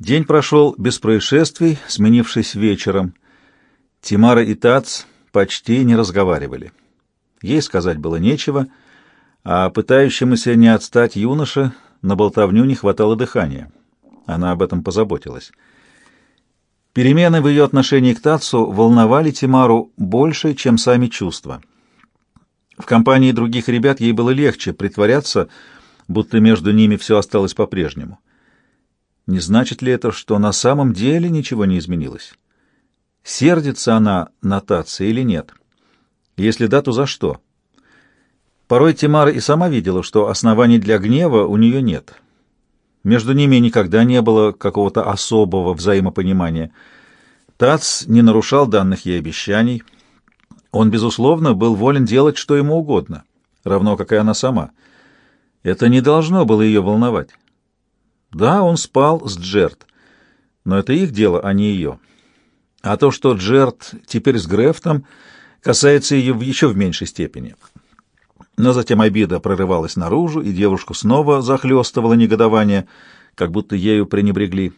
День прошел без происшествий, сменившись вечером. Тимара и Тац почти не разговаривали. Ей сказать было нечего, а пытающемуся не отстать юноше на болтовню не хватало дыхания. Она об этом позаботилась. Перемены в ее отношении к Тацу волновали Тимару больше, чем сами чувства. В компании других ребят ей было легче притворяться, будто между ними все осталось по-прежнему. Не значит ли это, что на самом деле ничего не изменилось? Сердится она на Татце или нет? Если да, то за что? Порой Тимара и сама видела, что оснований для гнева у нее нет. Между ними никогда не было какого-то особого взаимопонимания. Тац не нарушал данных ей обещаний. Он, безусловно, был волен делать что ему угодно, равно как и она сама. Это не должно было ее волновать. Да, он спал с Джерт, но это их дело, а не ее. А то, что Джерт теперь с Грефтом, касается ее в еще в меньшей степени. Но затем обида прорывалась наружу, и девушку снова захлестывало негодование, как будто ею пренебрегли.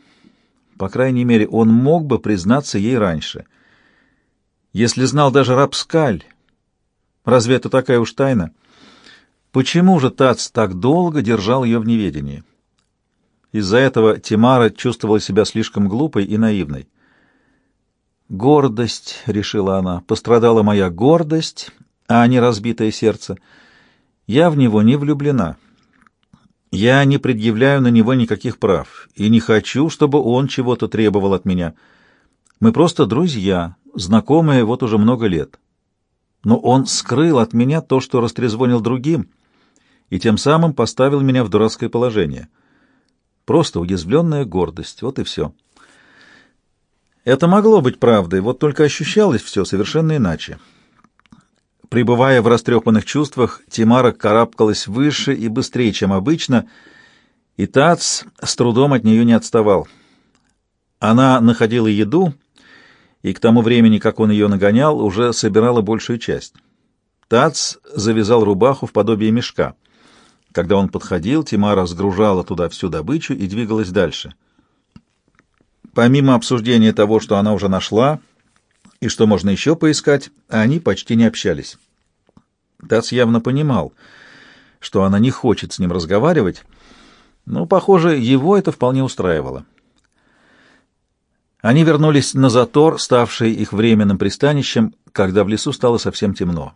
По крайней мере, он мог бы признаться ей раньше. Если знал даже Рапскаль, разве это такая уж тайна? Почему же Тац так долго держал ее в неведении? Из-за этого Тимара чувствовала себя слишком глупой и наивной. «Гордость», — решила она, — «пострадала моя гордость, а не разбитое сердце. Я в него не влюблена. Я не предъявляю на него никаких прав и не хочу, чтобы он чего-то требовал от меня. Мы просто друзья, знакомые вот уже много лет. Но он скрыл от меня то, что растрезвонил другим, и тем самым поставил меня в дурацкое положение». Просто уязвленная гордость. Вот и все. Это могло быть правдой, вот только ощущалось все совершенно иначе. Пребывая в растрепанных чувствах, Тимара карабкалась выше и быстрее, чем обычно, и Тац с трудом от нее не отставал. Она находила еду, и к тому времени, как он ее нагонял, уже собирала большую часть. Тац завязал рубаху в подобие мешка — когда он подходил, Тимара сгружала туда всю добычу и двигалась дальше. Помимо обсуждения того, что она уже нашла и что можно еще поискать, они почти не общались. Тац явно понимал, что она не хочет с ним разговаривать, но, похоже, его это вполне устраивало. Они вернулись на затор, ставший их временным пристанищем, когда в лесу стало совсем темно.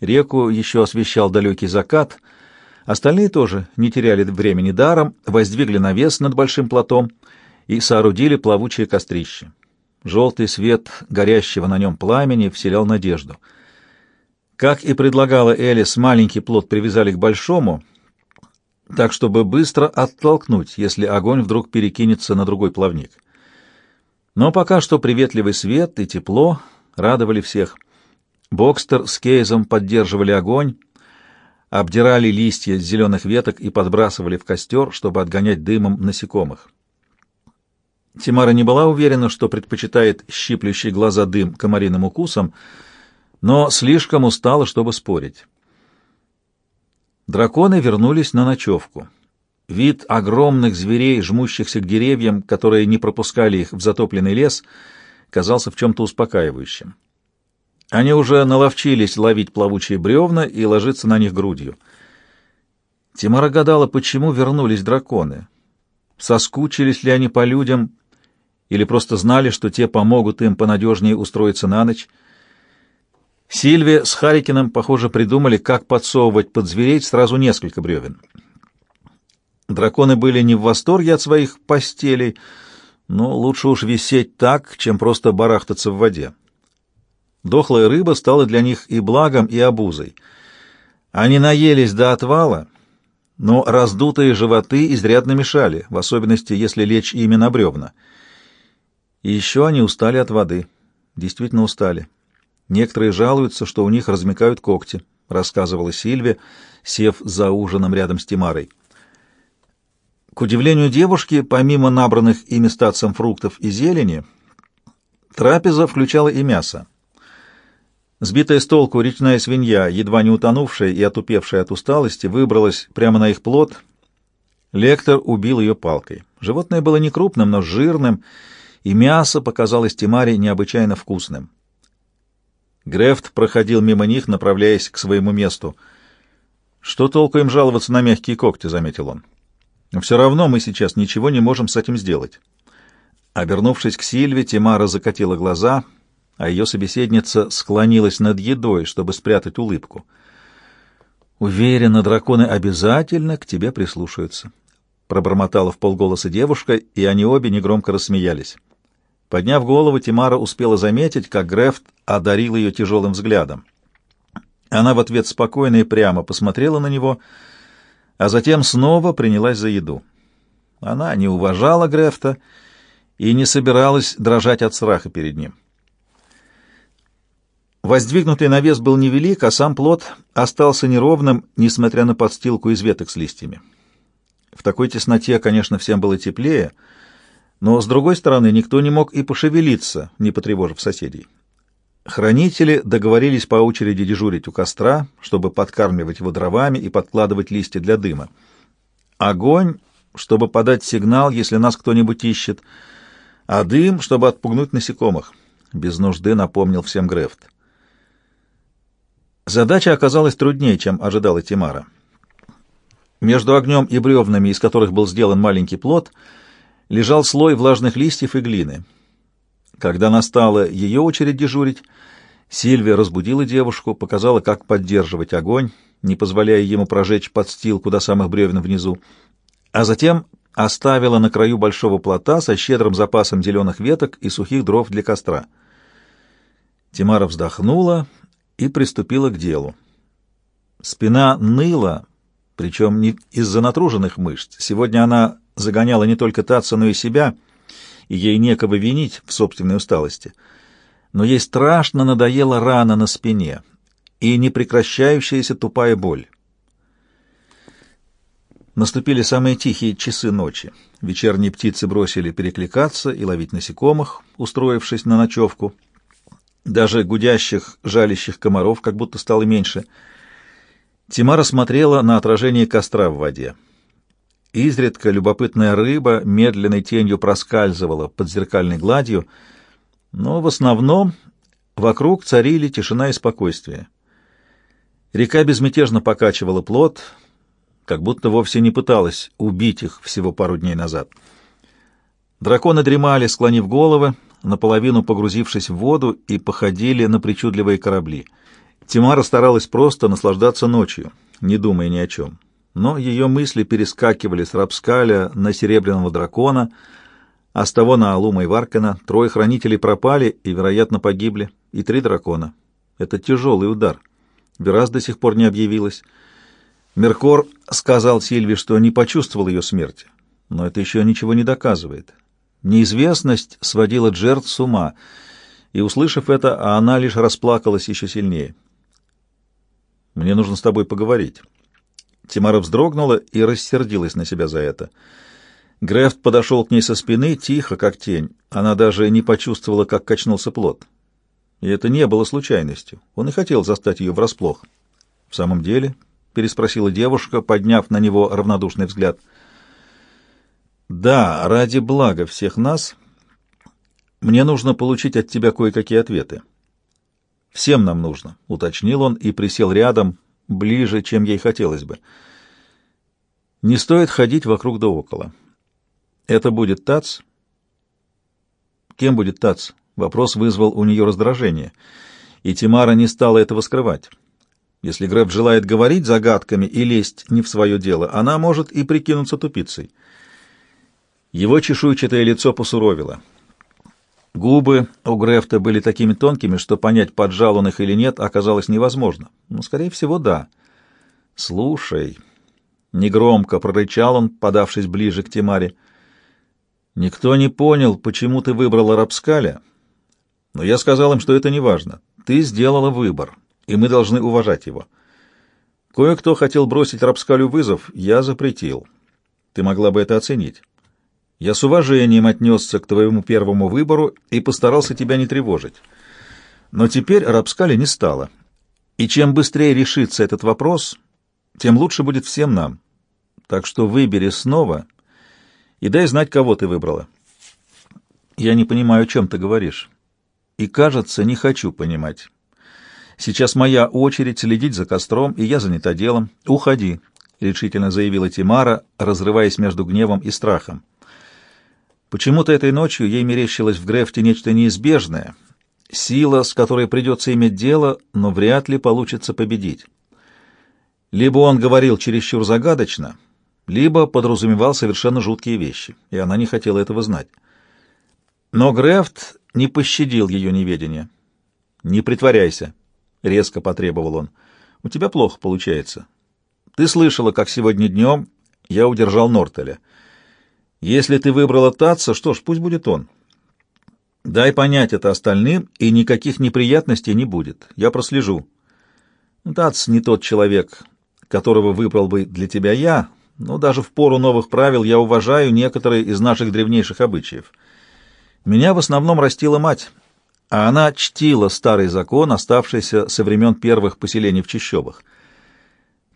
Реку еще освещал далекий закат — Остальные тоже не теряли времени даром, воздвигли навес над большим платом и соорудили плавучее кострище. Желтый свет горящего на нем пламени вселял надежду. Как и предлагала Элис, маленький плод привязали к большому, так чтобы быстро оттолкнуть, если огонь вдруг перекинется на другой плавник. Но пока что приветливый свет и тепло радовали всех. Бокстер с Кейзом поддерживали огонь, обдирали листья с зеленых веток и подбрасывали в костер, чтобы отгонять дымом насекомых. Тимара не была уверена, что предпочитает щиплющий глаза дым комариным укусом, но слишком устала, чтобы спорить. Драконы вернулись на ночевку. Вид огромных зверей, жмущихся к деревьям, которые не пропускали их в затопленный лес, казался в чем-то успокаивающим. Они уже наловчились ловить плавучие бревна и ложиться на них грудью. Тимара гадала, почему вернулись драконы. Соскучились ли они по людям или просто знали, что те помогут им понадежнее устроиться на ночь. Сильвия с Харикином, похоже, придумали, как подсовывать под зверей сразу несколько бревен. Драконы были не в восторге от своих постелей, но лучше уж висеть так, чем просто барахтаться в воде. Дохлая рыба стала для них и благом, и обузой. Они наелись до отвала, но раздутые животы изрядно мешали, в особенности, если лечь ими на бревна. И еще они устали от воды. Действительно устали. Некоторые жалуются, что у них размекают когти, рассказывала Сильвия, сев за ужином рядом с Тимарой. К удивлению девушки, помимо набранных ими стацем фруктов и зелени, трапеза включала и мясо. Сбитая с толку речная свинья, едва не утонувшая и отупевшая от усталости, выбралась прямо на их плот. Лектор убил ее палкой. Животное было не крупным, но жирным, и мясо показалось Тимаре необычайно вкусным. Грефт проходил мимо них, направляясь к своему месту. «Что толку им жаловаться на мягкие когти?» — заметил он. «Все равно мы сейчас ничего не можем с этим сделать». Обернувшись к Сильве, Тимара закатила глаза, а ее собеседница склонилась над едой, чтобы спрятать улыбку. «Уверена, драконы обязательно к тебе прислушаются», — пробормотала в полголоса девушка, и они обе негромко рассмеялись. Подняв голову, Тимара успела заметить, как Грефт одарил ее тяжелым взглядом. Она в ответ спокойно и прямо посмотрела на него, а затем снова принялась за еду. Она не уважала Грефта и не собиралась дрожать от страха перед ним. Воздвигнутый навес был невелик, а сам плод остался неровным, несмотря на подстилку из веток с листьями. В такой тесноте, конечно, всем было теплее, но, с другой стороны, никто не мог и пошевелиться, не потревожив соседей. Хранители договорились по очереди дежурить у костра, чтобы подкармливать его дровами и подкладывать листья для дыма. Огонь, чтобы подать сигнал, если нас кто-нибудь ищет, а дым, чтобы отпугнуть насекомых. Без нужды напомнил всем Грефт. Задача оказалась труднее, чем ожидала Тимара. Между огнем и бревнами, из которых был сделан маленький плод, лежал слой влажных листьев и глины. Когда настала ее очередь дежурить, Сильвия разбудила девушку, показала, как поддерживать огонь, не позволяя ему прожечь подстилку до самых бревен внизу, а затем оставила на краю большого плота со щедрым запасом зеленых веток и сухих дров для костра. Тимара вздохнула и приступила к делу. Спина ныла, причем не из-за натруженных мышц. Сегодня она загоняла не только Татца, но и себя, и ей некого винить в собственной усталости. Но ей страшно надоела рана на спине и непрекращающаяся тупая боль. Наступили самые тихие часы ночи. Вечерние птицы бросили перекликаться и ловить насекомых, устроившись на ночевку. Даже гудящих, жалящих комаров как будто стало меньше. Тимара смотрела на отражение костра в воде. Изредка любопытная рыба медленной тенью проскальзывала под зеркальной гладью, но в основном вокруг царили тишина и спокойствие. Река безмятежно покачивала плод, как будто вовсе не пыталась убить их всего пару дней назад. Драконы дремали, склонив головы, наполовину погрузившись в воду, и походили на причудливые корабли. Тимара старалась просто наслаждаться ночью, не думая ни о чем. Но ее мысли перескакивали с Рапскаля на Серебряного Дракона, а с того на Алума и Варкана. Трое хранителей пропали и, вероятно, погибли, и три дракона. Это тяжелый удар. Вераз до сих пор не объявилась. Меркор сказал Сильве, что не почувствовал ее смерти, но это еще ничего не доказывает. Неизвестность сводила Джерт с ума, и, услышав это, она лишь расплакалась еще сильнее. «Мне нужно с тобой поговорить». Тимара вздрогнула и рассердилась на себя за это. Грефт подошел к ней со спины, тихо, как тень. Она даже не почувствовала, как качнулся плод. И это не было случайностью. Он и хотел застать ее врасплох. «В самом деле?» — переспросила девушка, подняв на него равнодушный взгляд — да, ради блага всех нас мне нужно получить от тебя кое-какие ответы. Всем нам нужно, уточнил он и присел рядом, ближе, чем ей хотелось бы. Не стоит ходить вокруг да около. Это будет Тац? Кем будет Тац? Вопрос вызвал у нее раздражение, и Тимара не стала этого скрывать. Если Греф желает говорить загадками и лезть не в свое дело, она может и прикинуться тупицей. Его чешуйчатое лицо посуровило. Губы у Грефта были такими тонкими, что понять, поджал он их или нет, оказалось невозможно. Ну, скорее всего, да. «Слушай», — негромко прорычал он, подавшись ближе к Тимаре, — «никто не понял, почему ты выбрала Рапскаля, но я сказал им, что это не важно. Ты сделала выбор, и мы должны уважать его. Кое-кто хотел бросить Рапскалю вызов, я запретил. Ты могла бы это оценить». Я с уважением отнесся к твоему первому выбору и постарался тебя не тревожить. Но теперь Рапскали не стало. И чем быстрее решится этот вопрос, тем лучше будет всем нам. Так что выбери снова и дай знать, кого ты выбрала. Я не понимаю, о чем ты говоришь. И, кажется, не хочу понимать. Сейчас моя очередь следить за костром, и я занята делом. Уходи, — решительно заявила Тимара, разрываясь между гневом и страхом. Почему-то этой ночью ей мерещилось в Грефте нечто неизбежное, сила, с которой придется иметь дело, но вряд ли получится победить. Либо он говорил чересчур загадочно, либо подразумевал совершенно жуткие вещи, и она не хотела этого знать. Но Грефт не пощадил ее неведение. «Не притворяйся», — резко потребовал он. «У тебя плохо получается. Ты слышала, как сегодня днем я удержал Нортеля. Если ты выбрала Татца, что ж, пусть будет он. Дай понять это остальным, и никаких неприятностей не будет. Я прослежу. Тац не тот человек, которого выбрал бы для тебя я, но даже в пору новых правил я уважаю некоторые из наших древнейших обычаев. Меня в основном растила мать, а она чтила старый закон, оставшийся со времен первых поселений в Чищобах.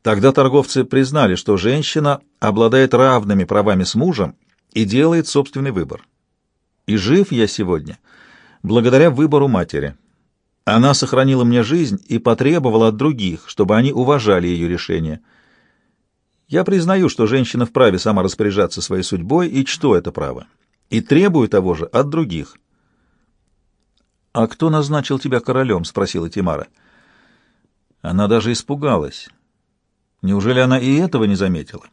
Тогда торговцы признали, что женщина обладает равными правами с мужем и делает собственный выбор. И жив я сегодня благодаря выбору матери. Она сохранила мне жизнь и потребовала от других, чтобы они уважали ее решение. Я признаю, что женщина вправе сама распоряжаться своей судьбой и чту это право, и требую того же от других. «А кто назначил тебя королем?» — спросила Тимара. Она даже испугалась. Неужели она и этого не заметила?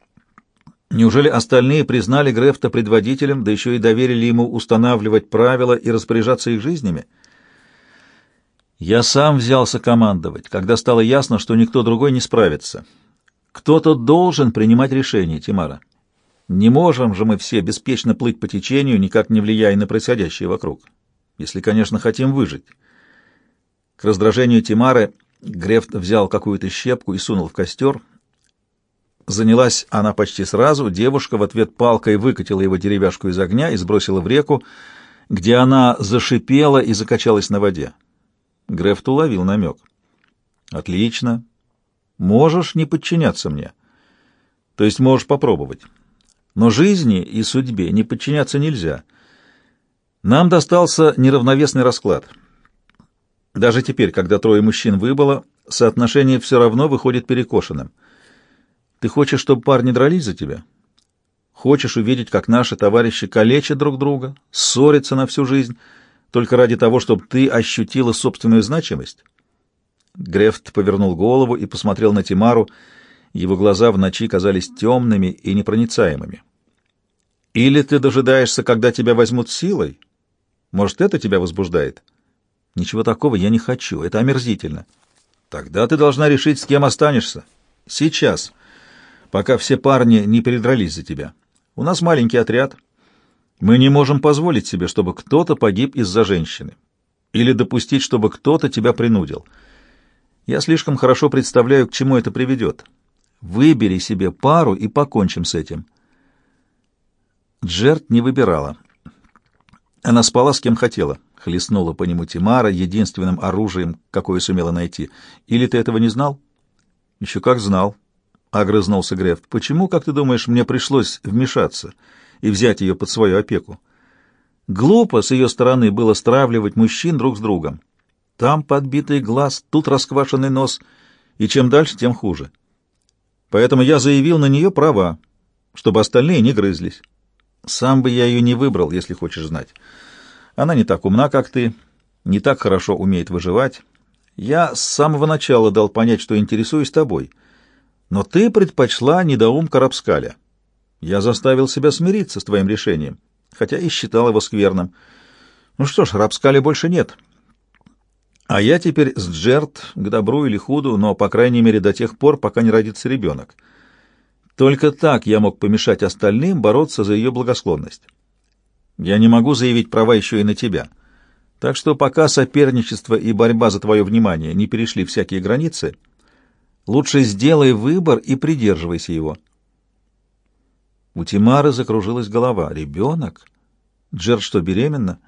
Неужели остальные признали Грефта предводителем, да еще и доверили ему устанавливать правила и распоряжаться их жизнями? Я сам взялся командовать, когда стало ясно, что никто другой не справится. Кто-то должен принимать решения, Тимара. Не можем же мы все беспечно плыть по течению, никак не влияя на происходящее вокруг. Если, конечно, хотим выжить. К раздражению Тимары Грефт взял какую-то щепку и сунул в костер — Занялась она почти сразу, девушка в ответ палкой выкатила его деревяшку из огня и сбросила в реку, где она зашипела и закачалась на воде. Грефт уловил намек. «Отлично. Можешь не подчиняться мне. То есть можешь попробовать. Но жизни и судьбе не подчиняться нельзя. Нам достался неравновесный расклад. Даже теперь, когда трое мужчин выбыло, соотношение все равно выходит перекошенным — ты хочешь, чтобы парни дрались за тебя? Хочешь увидеть, как наши товарищи калечат друг друга, ссорятся на всю жизнь, только ради того, чтобы ты ощутила собственную значимость?» Грефт повернул голову и посмотрел на Тимару. Его глаза в ночи казались темными и непроницаемыми. «Или ты дожидаешься, когда тебя возьмут силой? Может, это тебя возбуждает?» «Ничего такого я не хочу. Это омерзительно». «Тогда ты должна решить, с кем останешься. Сейчас» пока все парни не передрались за тебя. У нас маленький отряд. Мы не можем позволить себе, чтобы кто-то погиб из-за женщины. Или допустить, чтобы кто-то тебя принудил. Я слишком хорошо представляю, к чему это приведет. Выбери себе пару и покончим с этим. Джерт не выбирала. Она спала с кем хотела. Хлестнула по нему Тимара единственным оружием, какое сумела найти. Или ты этого не знал? Еще как знал, огрызнулся Грефт. «Почему, как ты думаешь, мне пришлось вмешаться и взять ее под свою опеку? Глупо с ее стороны было стравливать мужчин друг с другом. Там подбитый глаз, тут расквашенный нос, и чем дальше, тем хуже. Поэтому я заявил на нее права, чтобы остальные не грызлись. Сам бы я ее не выбрал, если хочешь знать. Она не так умна, как ты, не так хорошо умеет выживать. Я с самого начала дал понять, что интересуюсь тобой» Но ты предпочла недоумка Рапскаля. Я заставил себя смириться с твоим решением, хотя и считал его скверным. Ну что ж, Рапскаля больше нет. А я теперь с Джерт, к добру или худу, но, по крайней мере, до тех пор, пока не родится ребенок. Только так я мог помешать остальным бороться за ее благосклонность. Я не могу заявить права еще и на тебя. Так что пока соперничество и борьба за твое внимание не перешли всякие границы, Лучше сделай выбор и придерживайся его. У Тимары закружилась голова. Ребенок? Джер что, беременна?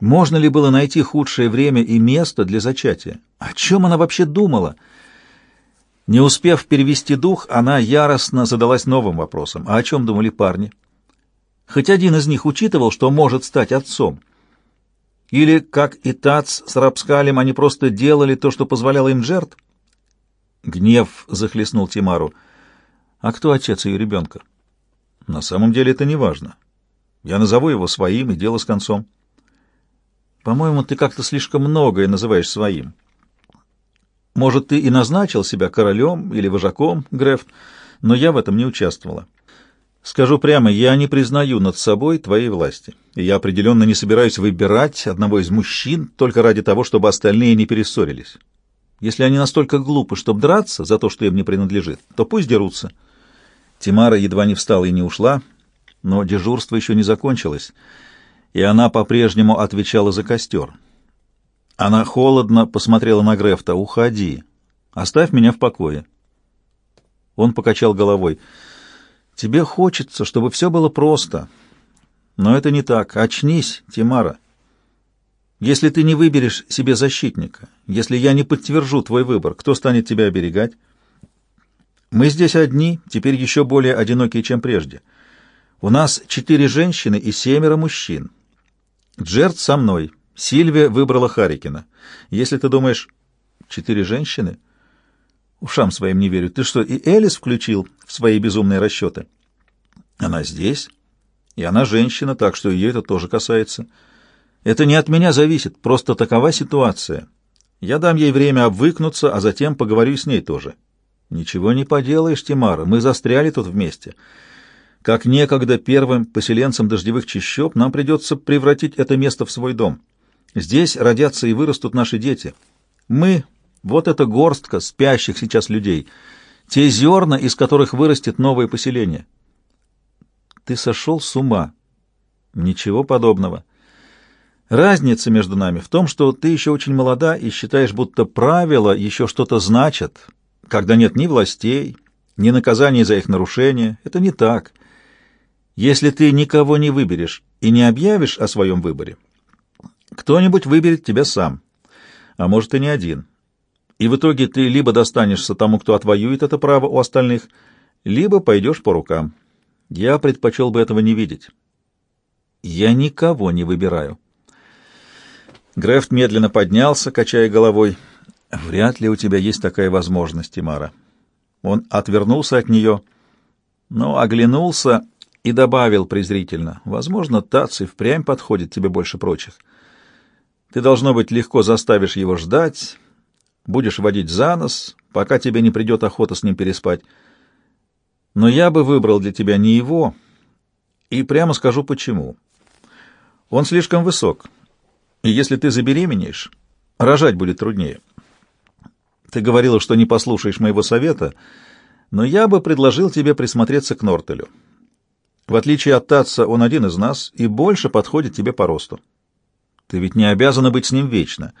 Можно ли было найти худшее время и место для зачатия? О чем она вообще думала? Не успев перевести дух, она яростно задалась новым вопросом. А о чем думали парни? Хоть один из них учитывал, что может стать отцом. Или, как и Тац с Рапскалем, они просто делали то, что позволяло им жертв? Гнев захлестнул Тимару. А кто отец ее ребенка? На самом деле это не важно. Я назову его своим, и дело с концом. По-моему, ты как-то слишком многое называешь своим. Может, ты и назначил себя королем или вожаком, Греф, но я в этом не участвовала. Скажу прямо, я не признаю над собой твоей власти, и я определенно не собираюсь выбирать одного из мужчин только ради того, чтобы остальные не перессорились. Если они настолько глупы, чтобы драться за то, что им не принадлежит, то пусть дерутся. Тимара едва не встала и не ушла, но дежурство еще не закончилось, и она по-прежнему отвечала за костер. Она холодно посмотрела на Грефта. «Уходи. Оставь меня в покое». Он покачал головой. «Тебе хочется, чтобы все было просто. Но это не так. Очнись, Тимара. Если ты не выберешь себе защитника, если я не подтвержу твой выбор, кто станет тебя оберегать? Мы здесь одни, теперь еще более одинокие, чем прежде. У нас четыре женщины и семеро мужчин. Джерд со мной». Сильвия выбрала Харикина. Если ты думаешь, четыре женщины? Ушам своим не верю. Ты что, и Элис включил в свои безумные расчеты? Она здесь, и она женщина, так что ее это тоже касается. Это не от меня зависит, просто такова ситуация. Я дам ей время обвыкнуться, а затем поговорю с ней тоже. Ничего не поделаешь, Тимара, мы застряли тут вместе. Как некогда первым поселенцам дождевых чащоб, нам придется превратить это место в свой дом». Здесь родятся и вырастут наши дети. Мы — вот эта горстка спящих сейчас людей, те зерна, из которых вырастет новое поселение. Ты сошел с ума. Ничего подобного. Разница между нами в том, что ты еще очень молода и считаешь, будто правила еще что-то значат, когда нет ни властей, ни наказаний за их нарушение. Это не так. Если ты никого не выберешь и не объявишь о своем выборе, кто-нибудь выберет тебя сам, а может и не один. И в итоге ты либо достанешься тому, кто отвоюет это право у остальных, либо пойдешь по рукам. Я предпочел бы этого не видеть. Я никого не выбираю. Грефт медленно поднялся, качая головой. «Вряд ли у тебя есть такая возможность, Тимара». Он отвернулся от нее, но оглянулся и добавил презрительно. «Возможно, Тац и впрямь подходит тебе больше прочих». Ты, должно быть, легко заставишь его ждать, будешь водить за нос, пока тебе не придет охота с ним переспать. Но я бы выбрал для тебя не его, и прямо скажу почему. Он слишком высок, если ты забеременеешь, рожать будет труднее. Ты говорила, что не послушаешь моего совета, но я бы предложил тебе присмотреться к Нортелю. В отличие от Татца, он один из нас и больше подходит тебе по росту. Ты ведь не обязана быть с ним вечно.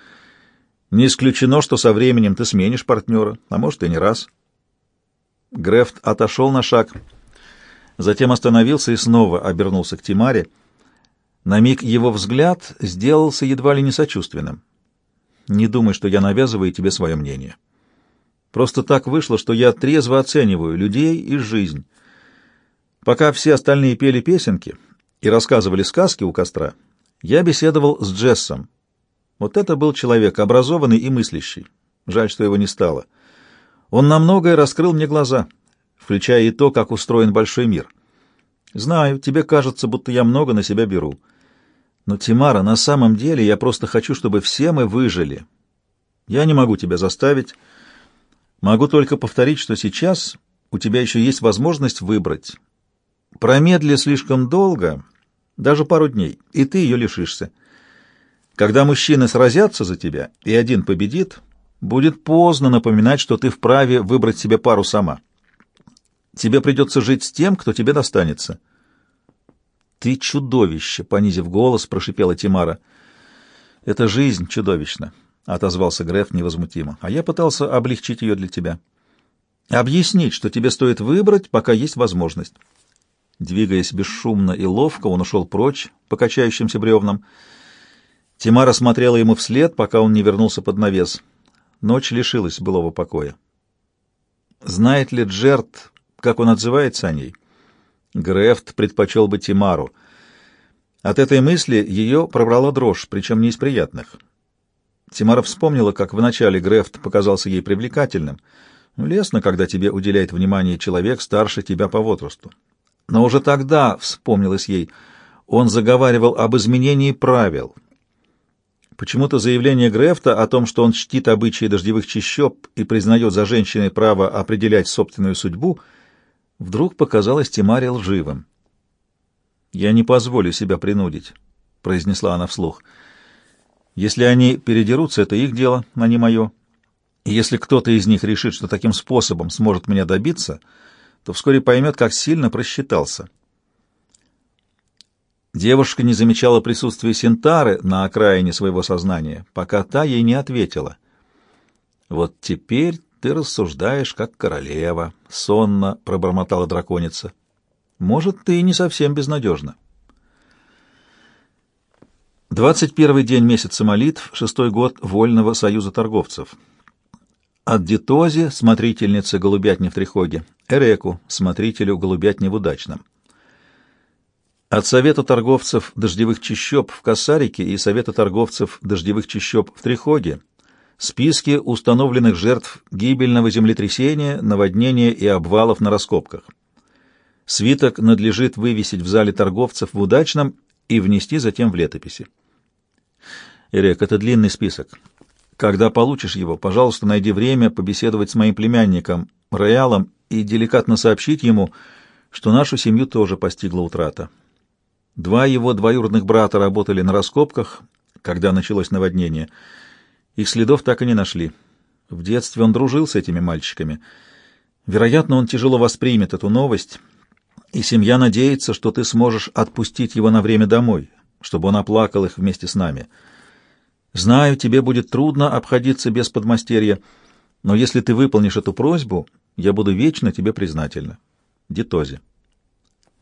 Не исключено, что со временем ты сменишь партнера, а может и не раз. Грефт отошел на шаг, затем остановился и снова обернулся к Тимаре. На миг его взгляд сделался едва ли не сочувственным. «Не думай, что я навязываю тебе свое мнение. Просто так вышло, что я трезво оцениваю людей и жизнь. Пока все остальные пели песенки и рассказывали сказки у костра, я беседовал с Джессом. Вот это был человек, образованный и мыслящий. Жаль, что его не стало. Он на многое раскрыл мне глаза, включая и то, как устроен большой мир. Знаю, тебе кажется, будто я много на себя беру. Но, Тимара, на самом деле я просто хочу, чтобы все мы выжили. Я не могу тебя заставить. Могу только повторить, что сейчас у тебя еще есть возможность выбрать. Промедли слишком долго, даже пару дней, и ты ее лишишься. Когда мужчины сразятся за тебя, и один победит, будет поздно напоминать, что ты вправе выбрать себе пару сама. Тебе придется жить с тем, кто тебе достанется. «Ты чудовище!» — понизив голос, прошипела Тимара. «Это жизнь чудовищна», — отозвался Греф невозмутимо. «А я пытался облегчить ее для тебя. Объяснить, что тебе стоит выбрать, пока есть возможность». Двигаясь бесшумно и ловко, он ушел прочь по качающимся бревнам. Тимара смотрела ему вслед, пока он не вернулся под навес. Ночь лишилась былого покоя. Знает ли Джерт, как он отзывается о ней? Грефт предпочел бы Тимару. От этой мысли ее пробрала дрожь, причем не из приятных. Тимара вспомнила, как вначале Грефт показался ей привлекательным. Ну, лестно, когда тебе уделяет внимание человек старше тебя по возрасту. Но уже тогда, вспомнилось ей, он заговаривал об изменении правил. Почему-то заявление Грефта о том, что он чтит обычаи дождевых чащоб и признает за женщиной право определять собственную судьбу, вдруг показалось Тимаре лживым. «Я не позволю себя принудить», — произнесла она вслух. «Если они передерутся, это их дело, а не мое. И если кто-то из них решит, что таким способом сможет меня добиться, то вскоре поймет, как сильно просчитался». Девушка не замечала присутствия Синтары на окраине своего сознания, пока та ей не ответила. «Вот теперь ты рассуждаешь, как королева», — сонно пробормотала драконица. Может, ты и не совсем безнадежна. Двадцать первый день месяца молитв, шестой год Вольного союза торговцев. От Дитози, смотрительнице голубятни в Трихоге, Эреку, смотрителю голубятни в Удачном. От Совета торговцев дождевых чащоб в Касарике и Совета торговцев дождевых чащоб в Трихоге списки установленных жертв гибельного землетрясения, наводнения и обвалов на раскопках. Свиток надлежит вывесить в зале торговцев в удачном и внести затем в летописи. Эрек, это длинный список. Когда получишь его, пожалуйста, найди время побеседовать с моим племянником Роялом и деликатно сообщить ему, что нашу семью тоже постигла утрата. Два его двоюродных брата работали на раскопках, когда началось наводнение. Их следов так и не нашли. В детстве он дружил с этими мальчиками. Вероятно, он тяжело воспримет эту новость и семья надеется, что ты сможешь отпустить его на время домой, чтобы он оплакал их вместе с нами. Знаю, тебе будет трудно обходиться без подмастерья, но если ты выполнишь эту просьбу, я буду вечно тебе признательна. Дитози.